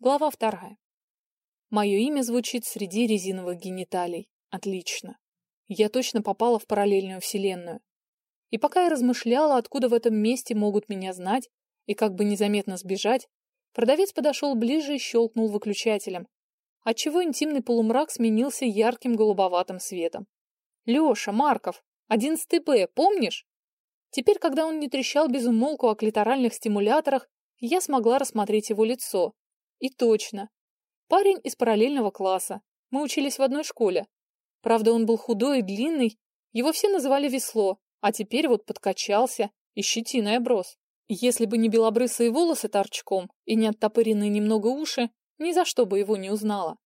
Глава вторая. Мое имя звучит среди резиновых гениталий. Отлично. Я точно попала в параллельную вселенную. И пока я размышляла, откуда в этом месте могут меня знать и как бы незаметно сбежать, продавец подошел ближе и щелкнул выключателем, отчего интимный полумрак сменился ярким голубоватым светом. «Леша, Марков, 11 Б, помнишь?» Теперь, когда он не трещал без умолку о клиторальных стимуляторах, я смогла рассмотреть его лицо. И точно. Парень из параллельного класса. Мы учились в одной школе. Правда, он был худой и длинный, его все называли весло, а теперь вот подкачался и щетиной оброс. Если бы не белобрысые волосы торчком и не оттопыренные немного уши, ни за что бы его не узнала.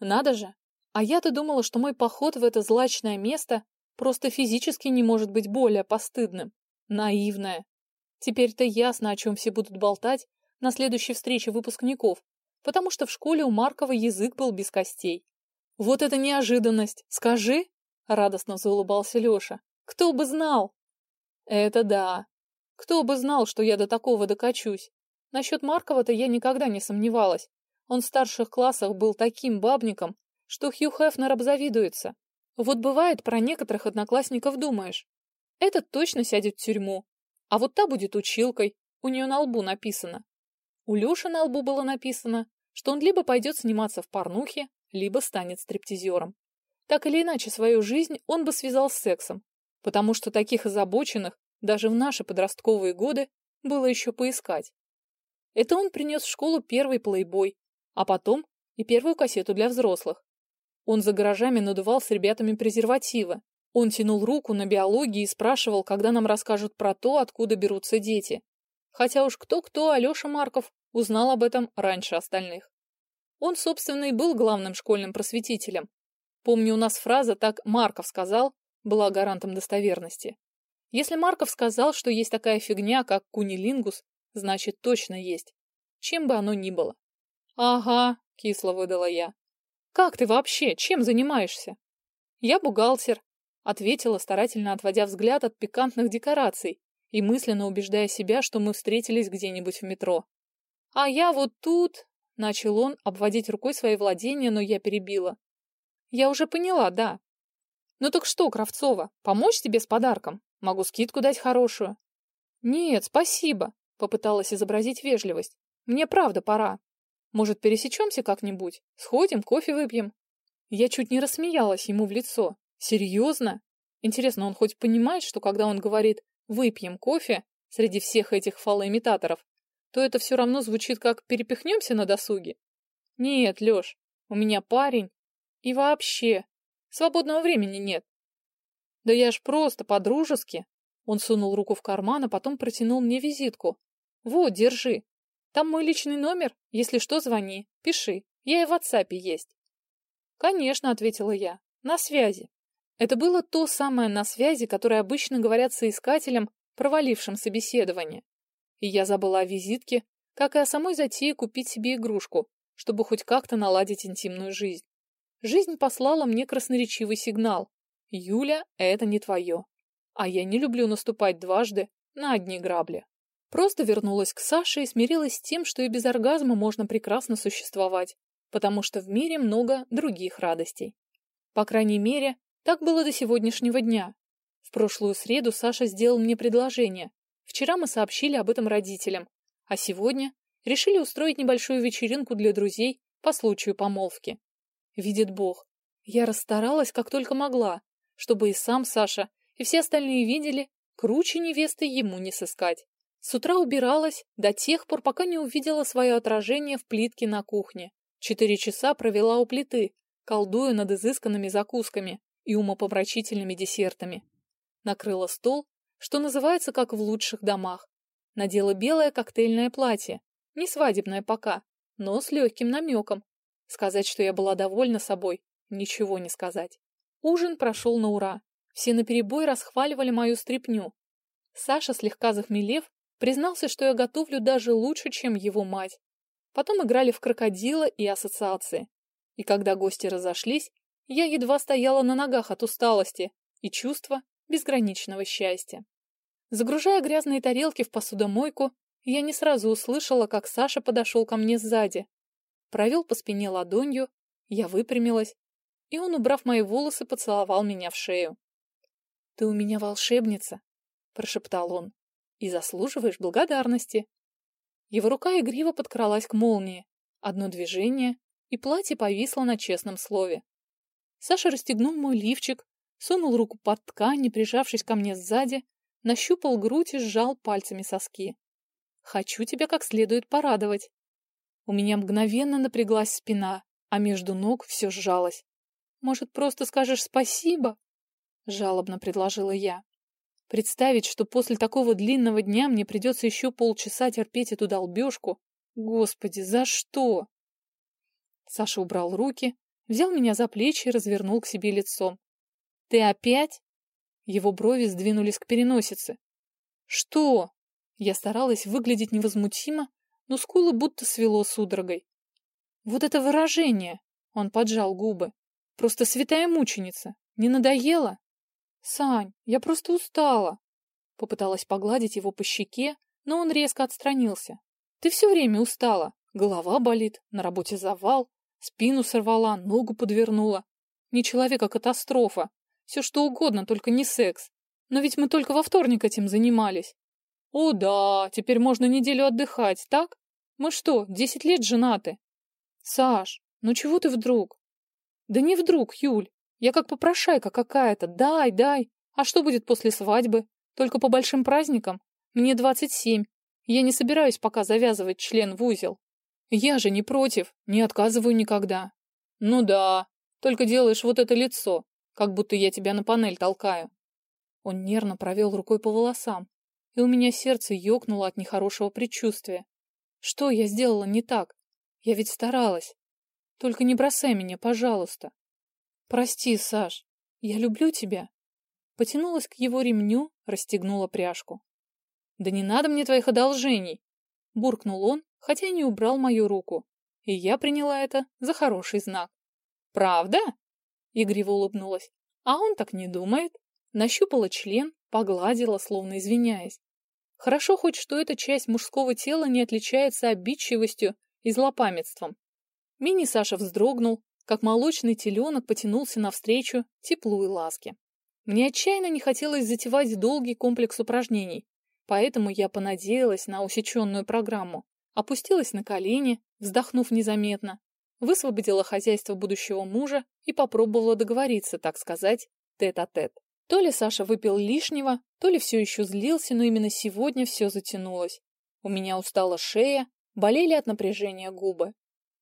Надо же. А я-то думала, что мой поход в это злачное место просто физически не может быть более постыдным. Наивная. Теперь-то ясно, о чем все будут болтать на следующей встрече выпускников, потому что в школе у Маркова язык был без костей. «Вот это неожиданность! Скажи!» — радостно заулыбался Леша. «Кто бы знал!» «Это да! Кто бы знал, что я до такого докачусь! Насчет Маркова-то я никогда не сомневалась. Он в старших классах был таким бабником, что Хью Хефнер обзавидуется. Вот бывает, про некоторых одноклассников думаешь. Этот точно сядет в тюрьму, а вот та будет училкой, у нее на лбу написано. У Леши на лбу было написано, что он либо пойдет сниматься в порнухе, либо станет стриптизером. Так или иначе, свою жизнь он бы связал с сексом, потому что таких озабоченных даже в наши подростковые годы было еще поискать. Это он принес в школу первый плейбой, а потом и первую кассету для взрослых. Он за гаражами надувал с ребятами презервативы. Он тянул руку на биологии и спрашивал, когда нам расскажут про то, откуда берутся дети. Хотя уж кто-кто, Алеша Марков узнал об этом раньше остальных. Он, собственно, и был главным школьным просветителем. Помню, у нас фраза «так Марков сказал» была гарантом достоверности. Если Марков сказал, что есть такая фигня, как кунилингус, значит, точно есть. Чем бы оно ни было. «Ага», — кисло выдала я. «Как ты вообще? Чем занимаешься?» «Я бухгалтер», — ответила, старательно отводя взгляд от пикантных декораций и мысленно убеждая себя, что мы встретились где-нибудь в метро. «А я вот тут...» — начал он обводить рукой свои владения, но я перебила. «Я уже поняла, да». «Ну так что, Кравцова, помочь тебе с подарком? Могу скидку дать хорошую». «Нет, спасибо», — попыталась изобразить вежливость. «Мне правда пора». Может, пересечемся как-нибудь? Сходим, кофе выпьем?» Я чуть не рассмеялась ему в лицо. «Серьезно? Интересно, он хоть понимает, что когда он говорит «выпьем кофе» среди всех этих фалоимитаторов, то это все равно звучит как «перепихнемся на досуге»? Нет, Леш, у меня парень. И вообще, свободного времени нет. Да я ж просто по-дружески. Он сунул руку в карман, а потом протянул мне визитку. Вот, держи. Там мой личный номер. Если что, звони. Пиши. Я и в WhatsApp есть. Конечно, ответила я. На связи. Это было то самое на связи, которое обычно говорят соискателям, провалившим собеседование. И я забыла о визитке, как и о самой затее купить себе игрушку, чтобы хоть как-то наладить интимную жизнь. Жизнь послала мне красноречивый сигнал. Юля, это не твое. А я не люблю наступать дважды на одни грабли. Просто вернулась к Саше и смирилась с тем, что и без оргазма можно прекрасно существовать, потому что в мире много других радостей. По крайней мере, так было до сегодняшнего дня. В прошлую среду Саша сделал мне предложение. Вчера мы сообщили об этом родителям, а сегодня решили устроить небольшую вечеринку для друзей по случаю помолвки. Видит Бог, я расстаралась как только могла, чтобы и сам Саша, и все остальные видели, круче невесты ему не сыскать. С утра убиралась до тех пор, пока не увидела свое отражение в плитке на кухне. Четыре часа провела у плиты, колдуя над изысканными закусками и умопомрачительными десертами. Накрыла стол, что называется, как в лучших домах. Надела белое коктейльное платье, не свадебное пока, но с легким намеком. Сказать, что я была довольна собой, ничего не сказать. Ужин прошел на ура. Все наперебой расхваливали мою стряпню. Саша, слегка захмелев, Признался, что я готовлю даже лучше, чем его мать. Потом играли в крокодила и ассоциации. И когда гости разошлись, я едва стояла на ногах от усталости и чувства безграничного счастья. Загружая грязные тарелки в посудомойку, я не сразу услышала, как Саша подошел ко мне сзади. провел по спине ладонью, я выпрямилась, и он, убрав мои волосы, поцеловал меня в шею. «Ты у меня волшебница», — прошептал он, — «и заслуживаешь благодарности». Его рука игриво подкралась к молнии. Одно движение, и платье повисло на честном слове. Саша расстегнул мой лифчик, сунул руку под ткань, прижавшись ко мне сзади, нащупал грудь и сжал пальцами соски. «Хочу тебя как следует порадовать». У меня мгновенно напряглась спина, а между ног все сжалось. «Может, просто скажешь спасибо?» — жалобно предложила я. Представить, что после такого длинного дня мне придется еще полчаса терпеть эту долбежку. Господи, за что? Саша убрал руки, взял меня за плечи и развернул к себе лицом. «Ты опять?» Его брови сдвинулись к переносице. «Что?» Я старалась выглядеть невозмутимо, но скулы будто свело судорогой. «Вот это выражение!» Он поджал губы. «Просто святая мученица! Не надоело?» «Сань, я просто устала!» Попыталась погладить его по щеке, но он резко отстранился. «Ты все время устала. Голова болит, на работе завал, спину сорвала, ногу подвернула. Не человек, а катастрофа. Все что угодно, только не секс. Но ведь мы только во вторник этим занимались. О да, теперь можно неделю отдыхать, так? Мы что, десять лет женаты? Саш, ну чего ты вдруг? Да не вдруг, Юль. Я как попрошайка какая-то. Дай, дай. А что будет после свадьбы? Только по большим праздникам? Мне двадцать семь. Я не собираюсь пока завязывать член в узел. Я же не против, не отказываю никогда. Ну да, только делаешь вот это лицо, как будто я тебя на панель толкаю. Он нервно провел рукой по волосам, и у меня сердце ёкнуло от нехорошего предчувствия. Что я сделала не так? Я ведь старалась. Только не бросай меня, пожалуйста. Прости, Саш, я люблю тебя. Потянулась к его ремню, расстегнула пряжку. Да не надо мне твоих одолжений, буркнул он, хотя не убрал мою руку, и я приняла это за хороший знак. «Правда?» — игриво улыбнулась. «А он так не думает». Нащупала член, погладила, словно извиняясь. Хорошо хоть, что эта часть мужского тела не отличается обидчивостью и злопамятством. Мини-Саша вздрогнул, как молочный теленок потянулся навстречу теплу и ласке. Мне отчаянно не хотелось затевать долгий комплекс упражнений, поэтому я понадеялась на усеченную программу опустилась на колени, вздохнув незаметно, высвободила хозяйство будущего мужа и попробовала договориться, так сказать, тет-а-тет. -тет. То ли Саша выпил лишнего, то ли все еще злился, но именно сегодня все затянулось. У меня устала шея, болели от напряжения губы.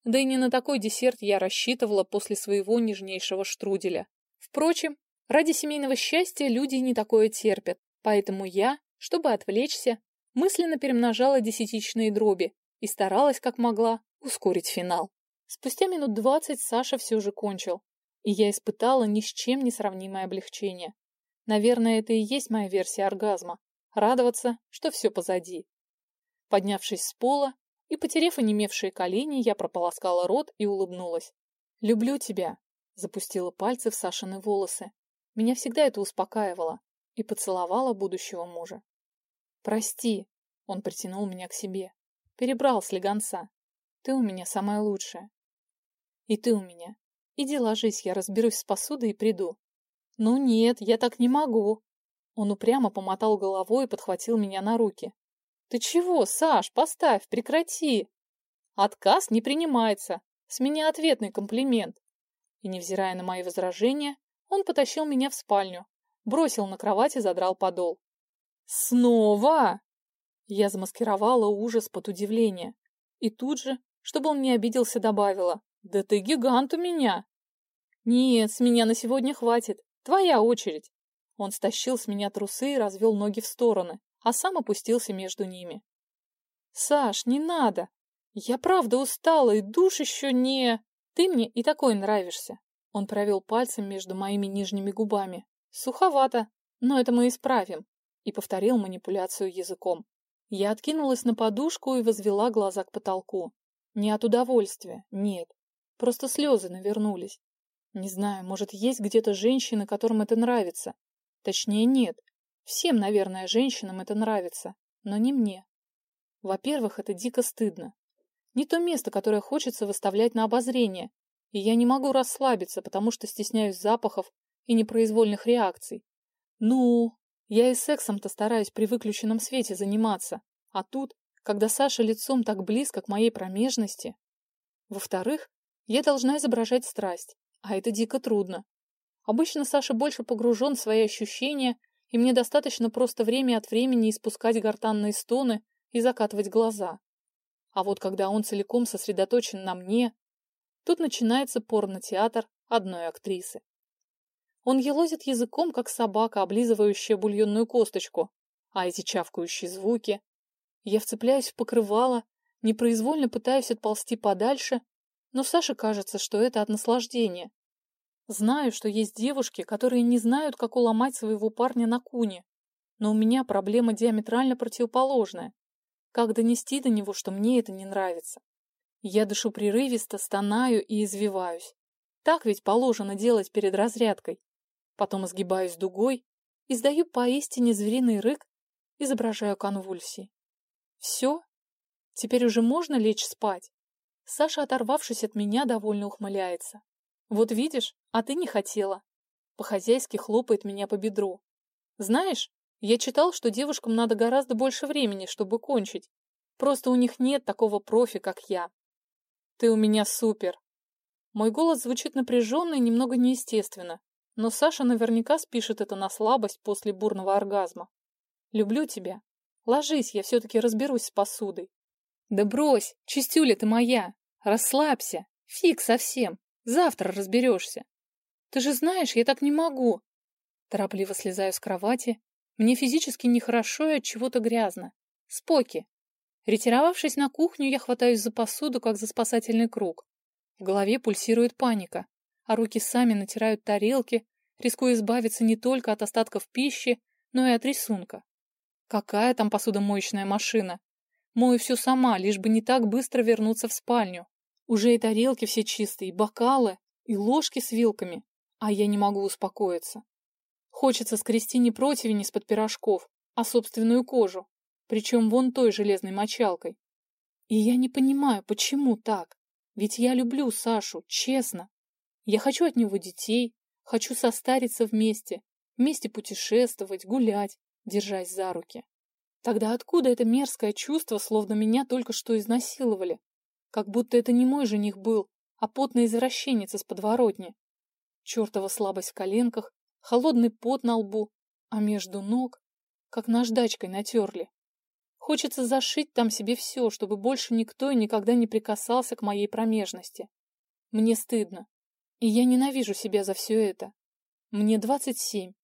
Да и не на такой десерт я рассчитывала после своего нежнейшего штруделя. Впрочем, ради семейного счастья люди не такое терпят, поэтому я, чтобы отвлечься, мысленно перемножала десятичные дроби и старалась, как могла, ускорить финал. Спустя минут двадцать Саша все же кончил, и я испытала ни с чем не сравнимое облегчение. Наверное, это и есть моя версия оргазма — радоваться, что все позади. Поднявшись с пола и потерев онемевшие колени, я прополоскала рот и улыбнулась. «Люблю тебя», — запустила пальцы в Сашины волосы. Меня всегда это успокаивало и поцеловала будущего мужа. «Прости», — он притянул меня к себе. Перебрал слегонца. Ты у меня самая лучшая. И ты у меня. Иди ложись, я разберусь с посудой и приду. Ну нет, я так не могу. Он упрямо помотал головой и подхватил меня на руки. Ты чего, Саш, поставь, прекрати. Отказ не принимается. С меня ответный комплимент. И, невзирая на мои возражения, он потащил меня в спальню, бросил на кровать и задрал подол. «Снова!» Я замаскировала ужас под удивление. И тут же, чтобы он не обиделся, добавила. «Да ты гигант у меня!» «Нет, с меня на сегодня хватит. Твоя очередь!» Он стащил с меня трусы и развел ноги в стороны, а сам опустился между ними. «Саш, не надо! Я правда устала, и душ еще не... Ты мне и такой нравишься!» Он провел пальцем между моими нижними губами. «Суховато, но это мы исправим!» И повторил манипуляцию языком. Я откинулась на подушку и возвела глаза к потолку. Не от удовольствия, нет. Просто слезы навернулись. Не знаю, может, есть где-то женщины, которым это нравится. Точнее, нет. Всем, наверное, женщинам это нравится, но не мне. Во-первых, это дико стыдно. Не то место, которое хочется выставлять на обозрение, и я не могу расслабиться, потому что стесняюсь запахов и непроизвольных реакций. Ну, я и сексом-то стараюсь при выключенном свете заниматься, а тут, когда Саша лицом так близко к моей промежности. Во-вторых, я должна изображать страсть, а это дико трудно. Обычно Саша больше погружен в свои ощущения, и мне достаточно просто время от времени испускать гортанные стоны и закатывать глаза. А вот когда он целиком сосредоточен на мне, тут начинается порно-театр одной актрисы. Он елозит языком, как собака, облизывающая бульонную косточку, а эти чавкающие звуки. Я вцепляюсь в покрывало, непроизвольно пытаюсь отползти подальше, но Саше кажется, что это от наслаждения. Знаю, что есть девушки, которые не знают, как уломать своего парня на куне, но у меня проблема диаметрально противоположная. Как донести до него, что мне это не нравится? Я дышу прерывисто, стонаю и извиваюсь. Так ведь положено делать перед разрядкой. Потом изгибаюсь дугой, издаю поистине звериный рык, изображаю конвульсии. Все? Теперь уже можно лечь спать? Саша, оторвавшись от меня, довольно ухмыляется. Вот видишь, а ты не хотела. По-хозяйски хлопает меня по бедру. Знаешь, я читал, что девушкам надо гораздо больше времени, чтобы кончить. Просто у них нет такого профи, как я. Ты у меня супер. Мой голос звучит напряженно и немного неестественно, но Саша наверняка спишет это на слабость после бурного оргазма. Люблю тебя. Ложись, я все-таки разберусь с посудой. Да брось, чистюля ты моя. Расслабься. Фиг совсем. Завтра разберешься. Ты же знаешь, я так не могу. Торопливо слезаю с кровати, мне физически нехорошо и от чего-то грязно. Споки. Ретировавшись на кухню, я хватаюсь за посуду, как за спасательный круг. В голове пульсирует паника, а руки сами натирают тарелки, рискуя избавиться не только от остатков пищи, но и от рисунка. Какая там посудомоечная машина? Мою все сама, лишь бы не так быстро вернуться в спальню. Уже и тарелки все чистые, и бокалы, и ложки с вилками, а я не могу успокоиться. Хочется скрести не противень из-под пирожков, а собственную кожу, причем вон той железной мочалкой. И я не понимаю, почему так? Ведь я люблю Сашу, честно. Я хочу от него детей, хочу состариться вместе, вместе путешествовать, гулять, держась за руки. Тогда откуда это мерзкое чувство, словно меня только что изнасиловали? Как будто это не мой жених был, а потный извращенец из подворотни. Чертова слабость в коленках, холодный пот на лбу, а между ног, как наждачкой натерли. Хочется зашить там себе все, чтобы больше никто и никогда не прикасался к моей промежности. Мне стыдно, и я ненавижу себя за все это. Мне двадцать семь,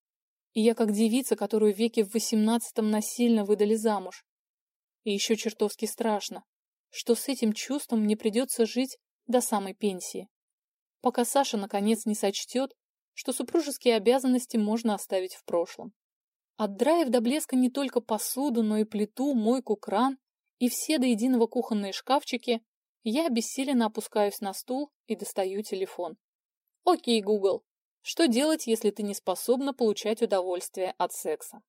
и я как девица, которую веки в восемнадцатом насильно выдали замуж. И еще чертовски страшно, что с этим чувством мне придется жить до самой пенсии. Пока Саша наконец не сочтет, что супружеские обязанности можно оставить в прошлом. Отдраив до блеска не только посуду, но и плиту, мойку, кран и все до единого кухонные шкафчики, я обессиленно опускаюсь на стул и достаю телефон. Окей, Google, что делать, если ты не способна получать удовольствие от секса?